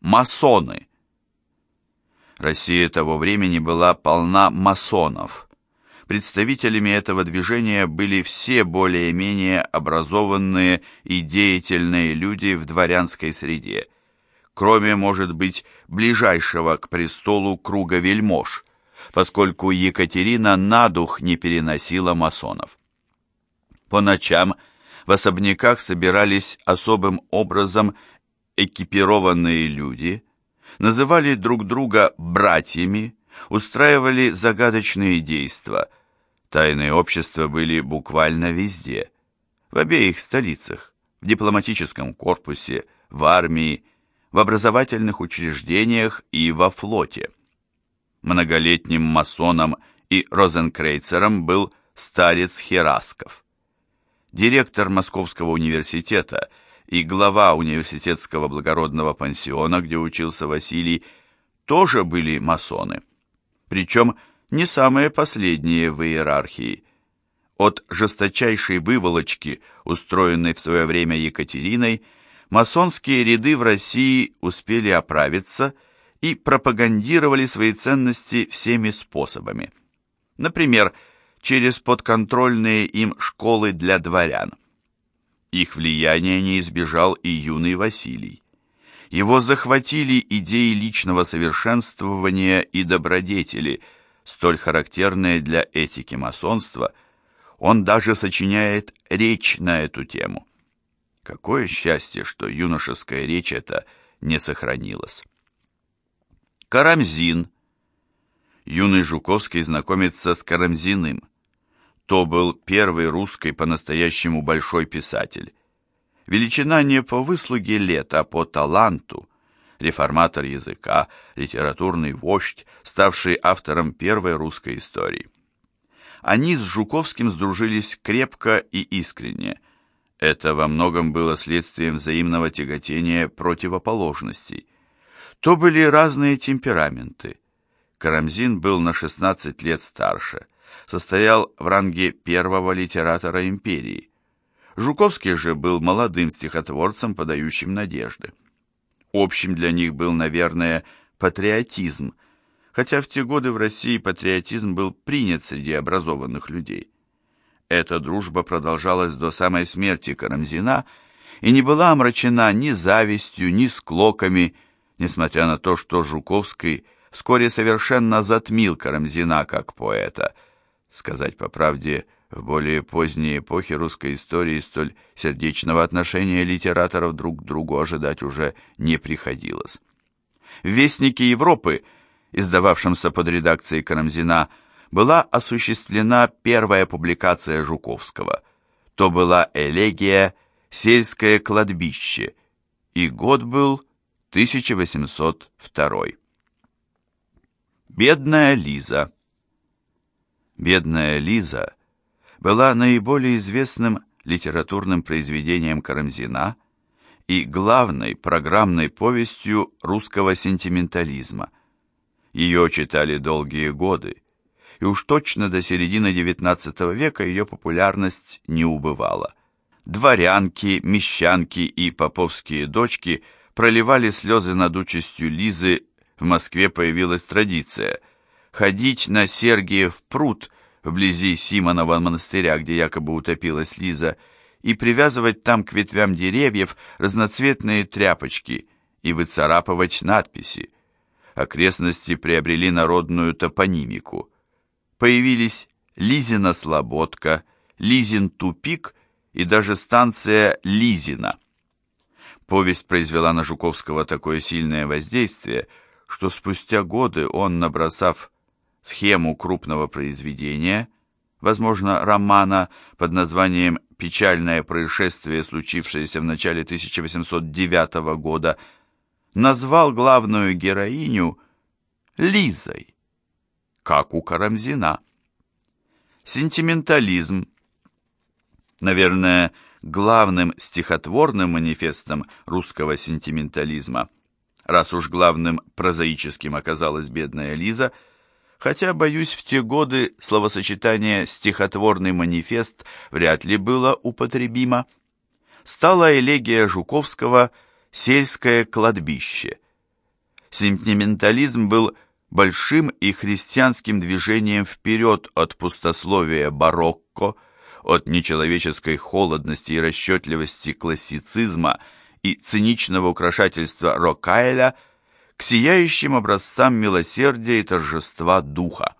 Масоны. Россия того времени была полна масонов. Представителями этого движения были все более-менее образованные и деятельные люди в дворянской среде, кроме, может быть, ближайшего к престолу круга вельмож, поскольку Екатерина на дух не переносила масонов. По ночам в особняках собирались особым образом экипированные люди, называли друг друга братьями, устраивали загадочные действия. Тайные общества были буквально везде, в обеих столицах, в дипломатическом корпусе, в армии, в образовательных учреждениях и во флоте. Многолетним масоном и розенкрейцером был старец Херасков. Директор Московского университета и глава университетского благородного пансиона, где учился Василий, тоже были масоны. Причем не самые последние в иерархии. От жесточайшей выволочки, устроенной в свое время Екатериной, масонские ряды в России успели оправиться и пропагандировали свои ценности всеми способами. Например, через подконтрольные им школы для дворян. Их влияния не избежал и юный Василий. Его захватили идеи личного совершенствования и добродетели, столь характерные для этики масонства. Он даже сочиняет речь на эту тему. Какое счастье, что юношеская речь эта не сохранилась. Карамзин. Юный Жуковский знакомится с Карамзиным. То был первый русский по-настоящему большой писатель. Величина не по выслуге лет, а по таланту. Реформатор языка, литературный вождь, ставший автором первой русской истории. Они с Жуковским сдружились крепко и искренне. Это во многом было следствием взаимного тяготения противоположностей. То были разные темпераменты. Карамзин был на 16 лет старше – состоял в ранге первого литератора империи. Жуковский же был молодым стихотворцем, подающим надежды. Общим для них был, наверное, патриотизм, хотя в те годы в России патриотизм был принят среди образованных людей. Эта дружба продолжалась до самой смерти Карамзина и не была омрачена ни завистью, ни склоками, несмотря на то, что Жуковский вскоре совершенно затмил Карамзина как поэта – Сказать по правде, в более поздние эпохи русской истории столь сердечного отношения литераторов друг к другу ожидать уже не приходилось. В «Вестнике Европы», издававшемся под редакцией Карамзина, была осуществлена первая публикация Жуковского. То была элегия «Сельское кладбище», и год был 1802. Бедная Лиза «Бедная Лиза» была наиболее известным литературным произведением Карамзина и главной программной повестью русского сентиментализма. Ее читали долгие годы, и уж точно до середины XIX века ее популярность не убывала. Дворянки, мещанки и поповские дочки проливали слезы над участью Лизы, в Москве появилась традиция – ходить на Сергиев пруд вблизи Симонова монастыря, где якобы утопилась Лиза, и привязывать там к ветвям деревьев разноцветные тряпочки и выцарапывать надписи. Окрестности приобрели народную топонимику. Появились Лизина Слободка, Лизин тупик и даже станция Лизина. Повесть произвела на Жуковского такое сильное воздействие, что спустя годы он, набросав схему крупного произведения, возможно, романа под названием «Печальное происшествие, случившееся в начале 1809 года», назвал главную героиню Лизой, как у Карамзина. Сентиментализм, наверное, главным стихотворным манифестом русского сентиментализма, раз уж главным прозаическим оказалась бедная Лиза – хотя, боюсь, в те годы словосочетание «стихотворный манифест» вряд ли было употребимо, стала элегия Жуковского «Сельское кладбище», Сентиментализм был большим и христианским движением вперед от пустословия барокко, от нечеловеческой холодности и расчетливости классицизма и циничного украшательства Рокайля к сияющим образцам милосердия и торжества духа.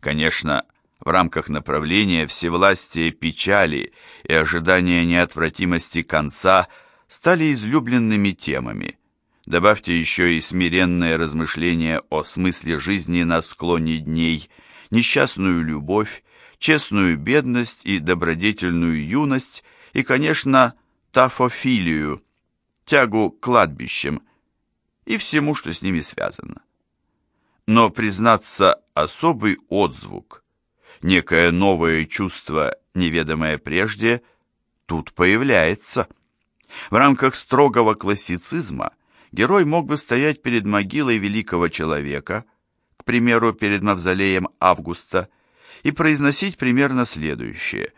Конечно, в рамках направления всевластия печали и ожидания неотвратимости конца стали излюбленными темами. Добавьте еще и смиренное размышление о смысле жизни на склоне дней, несчастную любовь, честную бедность и добродетельную юность, и, конечно, тафофилию, тягу к кладбищам и всему, что с ними связано. Но, признаться, особый отзвук – некое новое чувство, неведомое прежде, тут появляется. В рамках строгого классицизма герой мог бы стоять перед могилой великого человека, к примеру, перед мавзолеем Августа, и произносить примерно следующее.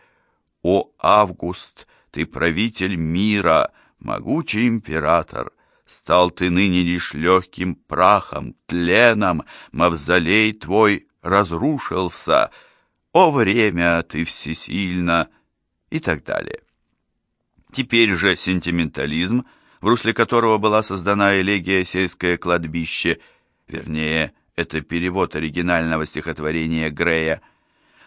«О, Август, ты правитель мира, могучий император!» Стал ты ныне лишь легким прахом, тленом, мавзолей твой разрушился, «О время, ты всесильна» и так далее. Теперь же сентиментализм, в русле которого была создана элегия «Сельское кладбище», вернее, это перевод оригинального стихотворения Грея,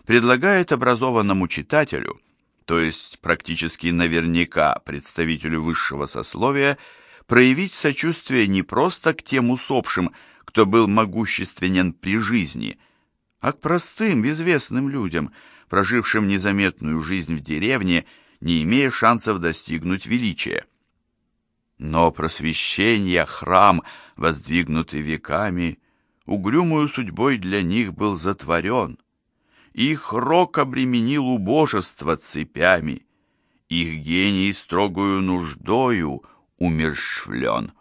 предлагает образованному читателю, то есть практически наверняка представителю высшего сословия, проявить сочувствие не просто к тем усопшим, кто был могущественен при жизни – а к простым, безвестным людям, прожившим незаметную жизнь в деревне, не имея шансов достигнуть величия. Но просвещение, храм, воздвигнутый веками, угрюмую судьбой для них был затворен. Их рок обременил убожество цепями, их гений строгую нуждою умершвлен.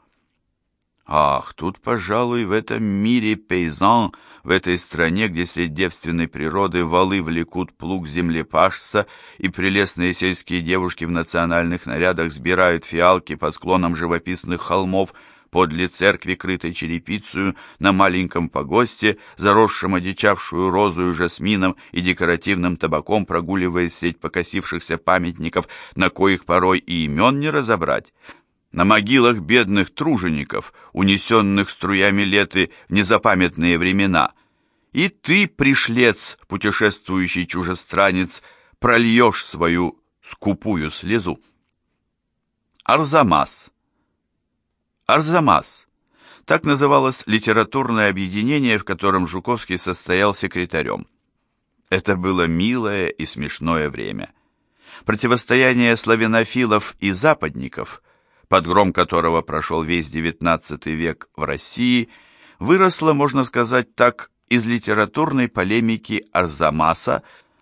Ах, тут, пожалуй, в этом мире пейзан — в этой стране, где средь девственной природы валы влекут плуг землепашца и прелестные сельские девушки в национальных нарядах сбирают фиалки по склонам живописных холмов, подле церкви, крытой черепицей, на маленьком погосте, заросшем одичавшую розою, жасмином и декоративным табаком, прогуливаясь средь покосившихся памятников, на коих порой и имен не разобрать, на могилах бедных тружеников, унесенных струями леты в незапамятные времена. И ты, пришлец, путешествующий чужестранец, прольешь свою скупую слезу. Арзамас. Арзамас. Так называлось литературное объединение, в котором Жуковский состоял секретарем. Это было милое и смешное время. Противостояние славянофилов и западников – под гром которого прошел весь XIX век в России, выросла, можно сказать так, из литературной полемики Арзамаса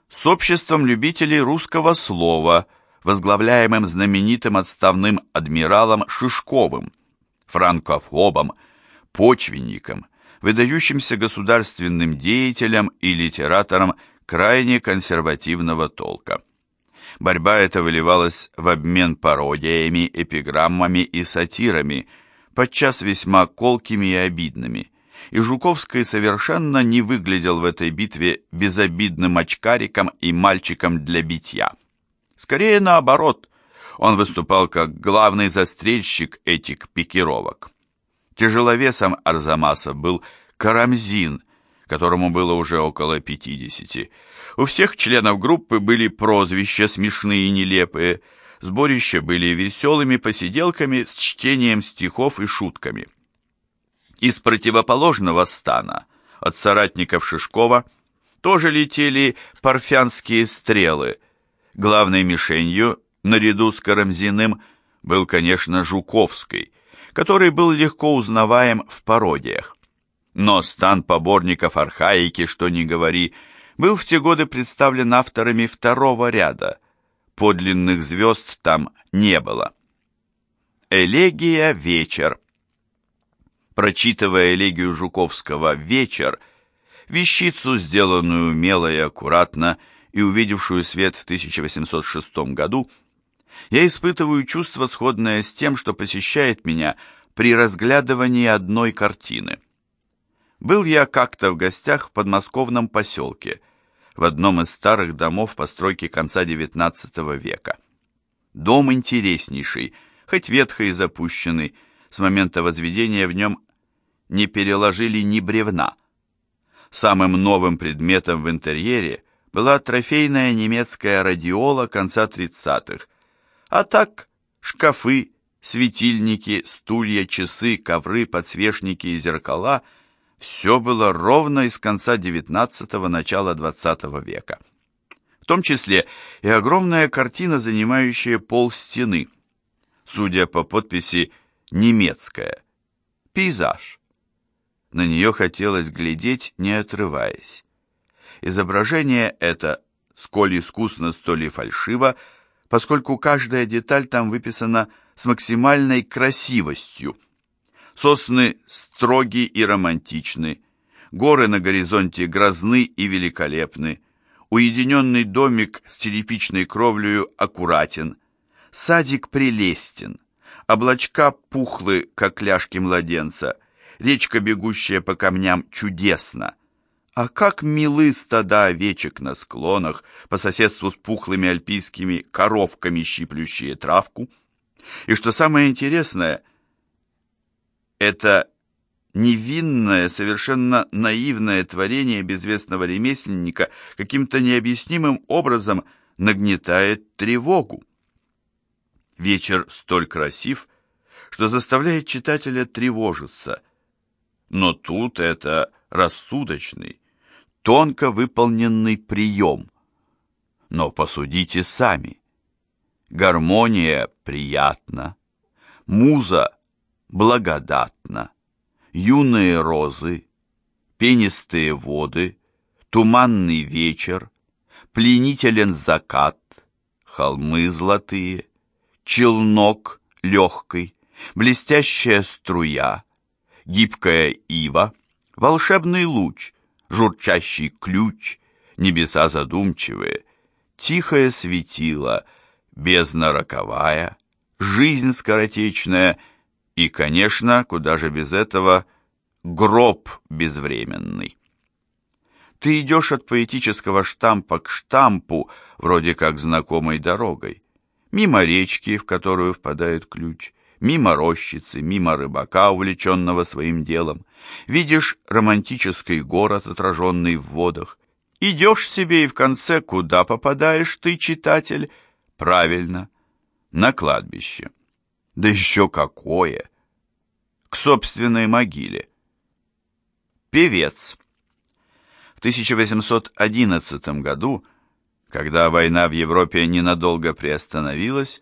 с обществом любителей русского слова, возглавляемым знаменитым отставным адмиралом Шишковым, франкофобом, почвенником, выдающимся государственным деятелем и литератором крайне консервативного толка. Борьба эта выливалась в обмен пародиями, эпиграммами и сатирами, подчас весьма колкими и обидными. И Жуковский совершенно не выглядел в этой битве безобидным очкариком и мальчиком для битья. Скорее наоборот, он выступал как главный застрельщик этих пикировок. Тяжеловесом Арзамаса был Карамзин, которому было уже около пятидесяти. У всех членов группы были прозвища смешные и нелепые, сборища были веселыми посиделками с чтением стихов и шутками. Из противоположного стана, от соратников Шишкова, тоже летели парфянские стрелы. Главной мишенью, наряду с Карамзиным, был, конечно, Жуковский, который был легко узнаваем в пародиях. Но стан поборников архаики, что ни говори, был в те годы представлен авторами второго ряда. Подлинных звезд там не было. Элегия «Вечер». Прочитывая элегию Жуковского «Вечер», вещицу, сделанную умело и аккуратно и увидевшую свет в 1806 году, я испытываю чувство, сходное с тем, что посещает меня при разглядывании одной картины. Был я как-то в гостях в подмосковном поселке, в одном из старых домов постройки конца XIX века. Дом интереснейший, хоть ветхий и запущенный, с момента возведения в нем не переложили ни бревна. Самым новым предметом в интерьере была трофейная немецкая радиола конца 30-х, а так шкафы, светильники, стулья, часы, ковры, подсвечники и зеркала – все было ровно из конца XIX – начала XX века. В том числе и огромная картина, занимающая пол стены. Судя по подписи «немецкая». Пейзаж. На нее хотелось глядеть, не отрываясь. Изображение это, сколь искусно, столь и фальшиво, поскольку каждая деталь там выписана с максимальной красивостью. Сосны строги и романтичны, горы на горизонте грозны и великолепны, уединенный домик с черепичной кровлею аккуратен, садик прелестен, облачка пухлы, как ляжки младенца, речка, бегущая по камням, чудесна. А как милы стада овечек на склонах, по соседству с пухлыми альпийскими коровками, щиплющие травку. И что самое интересное, это невинное, совершенно наивное творение безвестного ремесленника каким-то необъяснимым образом нагнетает тревогу. Вечер столь красив, что заставляет читателя тревожиться. Но тут это рассудочный, тонко выполненный прием. Но посудите сами. Гармония приятна, муза благодатна, юные розы, пенистые воды, туманный вечер, пленителен закат, холмы золотые, челнок легкий, блестящая струя, гибкая ива, волшебный луч, журчащий ключ, небеса задумчивые, тихое светило, бездна роковая, жизнь скоротечная и, конечно, куда же без этого, гроб безвременный. Ты идешь от поэтического штампа к штампу, вроде как знакомой дорогой, мимо речки, в которую впадает ключ, мимо рощицы, мимо рыбака, увлеченного своим делом. Видишь романтический город, отраженный в водах. Идешь себе и в конце куда попадаешь ты, читатель? Правильно, на кладбище. Да еще какое! К собственной могиле. Певец. В 1811 году, когда война в Европе ненадолго приостановилась,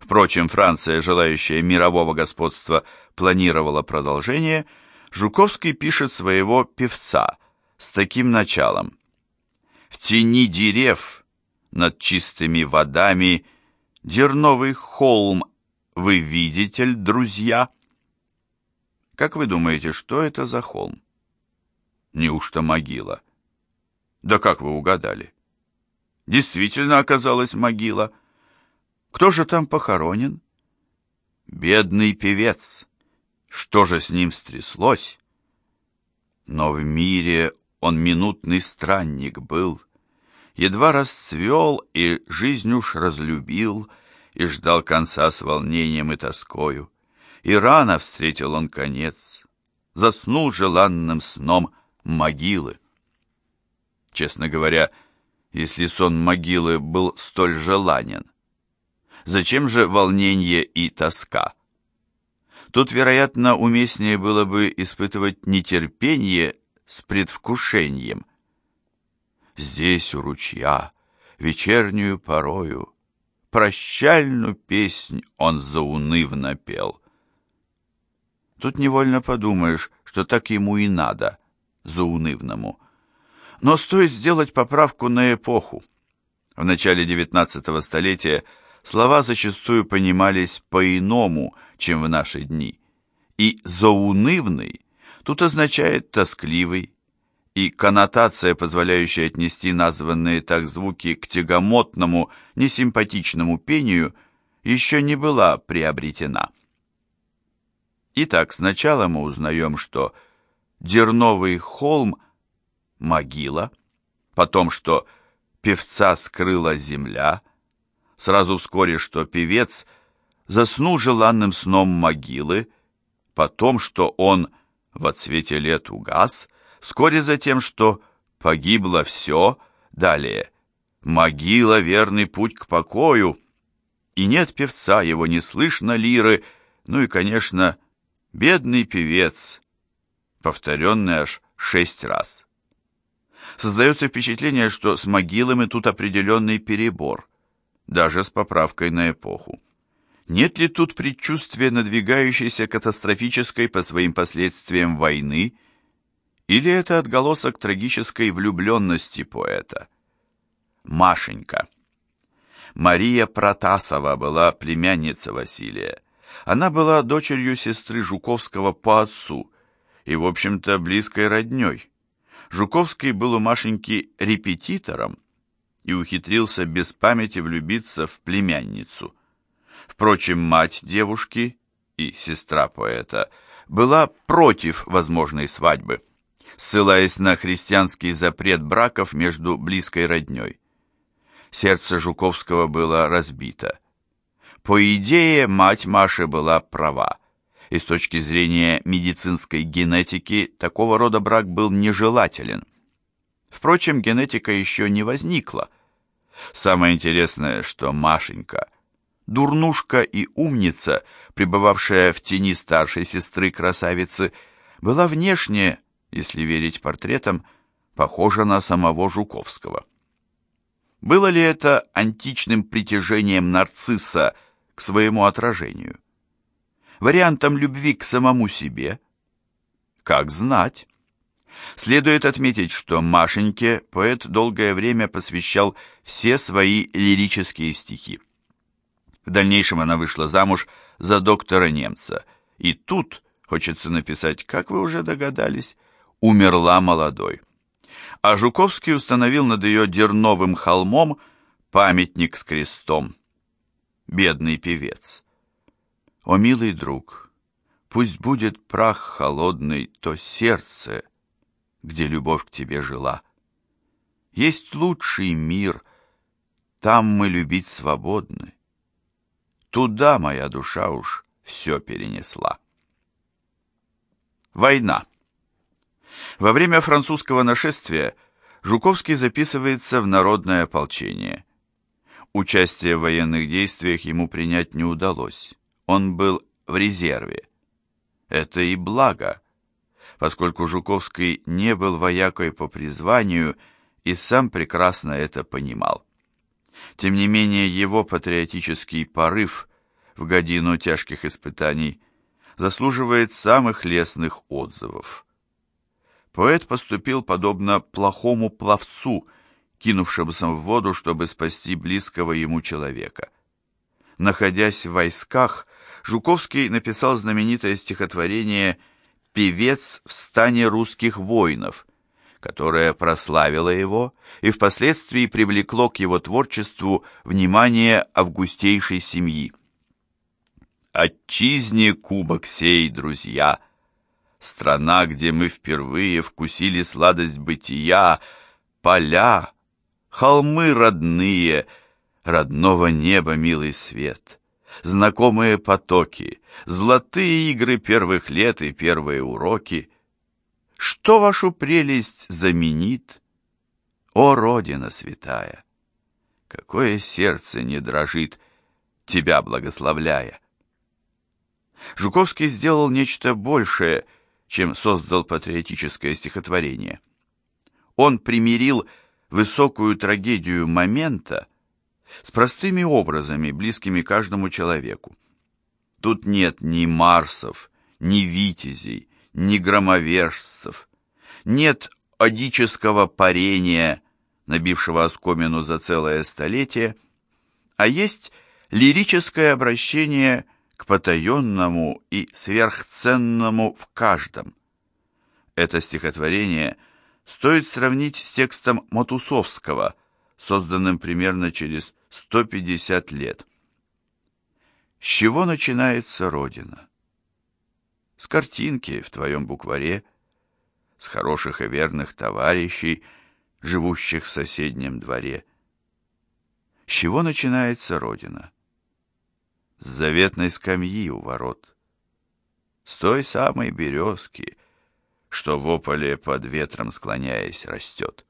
Впрочем, Франция, желающая мирового господства, планировала продолжение. Жуковский пишет своего певца с таким началом. «В тени дерев, над чистыми водами, дерновый холм вы видите, ль, друзья?» Как вы думаете, что это за холм? Неужто могила? Да как вы угадали? Действительно оказалась могила. Кто же там похоронен? Бедный певец. Что же с ним стряслось? Но в мире он минутный странник был, Едва расцвел и жизнь уж разлюбил, И ждал конца с волнением и тоскою. И рано встретил он конец, Заснул желанным сном могилы. Честно говоря, если сон могилы был столь желанен, Зачем же волнение и тоска? Тут, вероятно, уместнее было бы испытывать нетерпение с предвкушением. Здесь у ручья, вечернюю порою, Прощальную песнь он заунывно пел. Тут невольно подумаешь, что так ему и надо, заунывному. Но стоит сделать поправку на эпоху. В начале XIX столетия слова зачастую понимались по-иному, чем в наши дни. И «заунывный» тут означает «тоскливый», и коннотация, позволяющая отнести названные так звуки к тягомотному, несимпатичному пению, еще не была приобретена. Итак, сначала мы узнаем, что Дерновый холм – могила, потом, что певца скрыла земля, сразу вскоре, что певец заснул желанным сном могилы, потом, что он во цвете лет угас, вскоре затем, что погибло все, далее могила – верный путь к покою, и нет певца, его не слышно лиры, ну и, конечно, бедный певец, повторенный аж шесть раз. Создается впечатление, что с могилами тут определенный перебор, даже с поправкой на эпоху. Нет ли тут предчувствия надвигающейся катастрофической по своим последствиям войны, или это отголосок трагической влюбленности поэта? Машенька. Мария Протасова была племянница Василия. Она была дочерью сестры Жуковского по отцу и, в общем-то, близкой роднёй. Жуковский был у Машеньки репетитором и ухитрился без памяти влюбиться в племянницу. Впрочем, мать девушки и сестра поэта была против возможной свадьбы, ссылаясь на христианский запрет браков между близкой роднёй. Сердце Жуковского было разбито. По идее, мать Маши была права и с точки зрения медицинской генетики такого рода брак был нежелателен. Впрочем, генетика еще не возникла. Самое интересное, что Машенька, дурнушка и умница, пребывавшая в тени старшей сестры красавицы, была внешне, если верить портретам, похожа на самого Жуковского. Было ли это античным притяжением нарцисса к своему отражению? вариантом любви к самому себе? Как знать. Следует отметить, что Машеньке поэт долгое время посвящал все свои лирические стихи. В дальнейшем она вышла замуж за доктора немца, и тут, хочется написать, как вы уже догадались, умерла молодой. А Жуковский установил над ее дерновым холмом памятник с крестом. Бедный певец. О, милый друг, пусть будет прах холодный то сердце, где любовь к тебе жила. Есть лучший мир, там мы любить свободны. Туда моя душа уж все перенесла. Война. Во время французского нашествия Жуковский записывается в народное ополчение. Участие в военных действиях ему принять не удалось он был в резерве. Это и благо, поскольку Жуковский не был воякой по призванию и сам прекрасно это понимал. Тем не менее, его патриотический порыв в годину тяжких испытаний заслуживает самых лестных отзывов. Поэт поступил подобно плохому пловцу, кинувшемуся в воду, чтобы спасти близкого ему человека. Находясь в войсках, Жуковский написал знаменитое стихотворение «Певец в стане русских воинов», которое прославило его и впоследствии привлекло к его творчеству внимание августейшей семьи. «Отчизне кубок сей, друзья!» Страна, где мы впервые вкусили сладость бытия, поля, холмы родные, родного неба милый свет знакомые потоки, золотые игры первых лет и первые уроки. Что вашу прелесть заменит? О, Родина святая! Какое сердце не дрожит, тебя благословляя! Жуковский сделал нечто большее, чем создал патриотическое стихотворение. Он примирил высокую трагедию момента с простыми образами, близкими каждому человеку. Тут нет ни Марсов, ни Витязей, ни громовержцев, нет одического парения, набившего оскомину за целое столетие, а есть лирическое обращение к потаенному и сверхценному в каждом. Это стихотворение стоит сравнить с текстом Матусовского, созданным примерно через 150 лет. С чего начинается Родина? с картинки в твоем букваре, с хороших и верных товарищей, живущих в соседнем дворе. С чего начинается Родина? С заветной скамьи у ворот. С той самой березки, что в ополе под ветром склоняясь растет.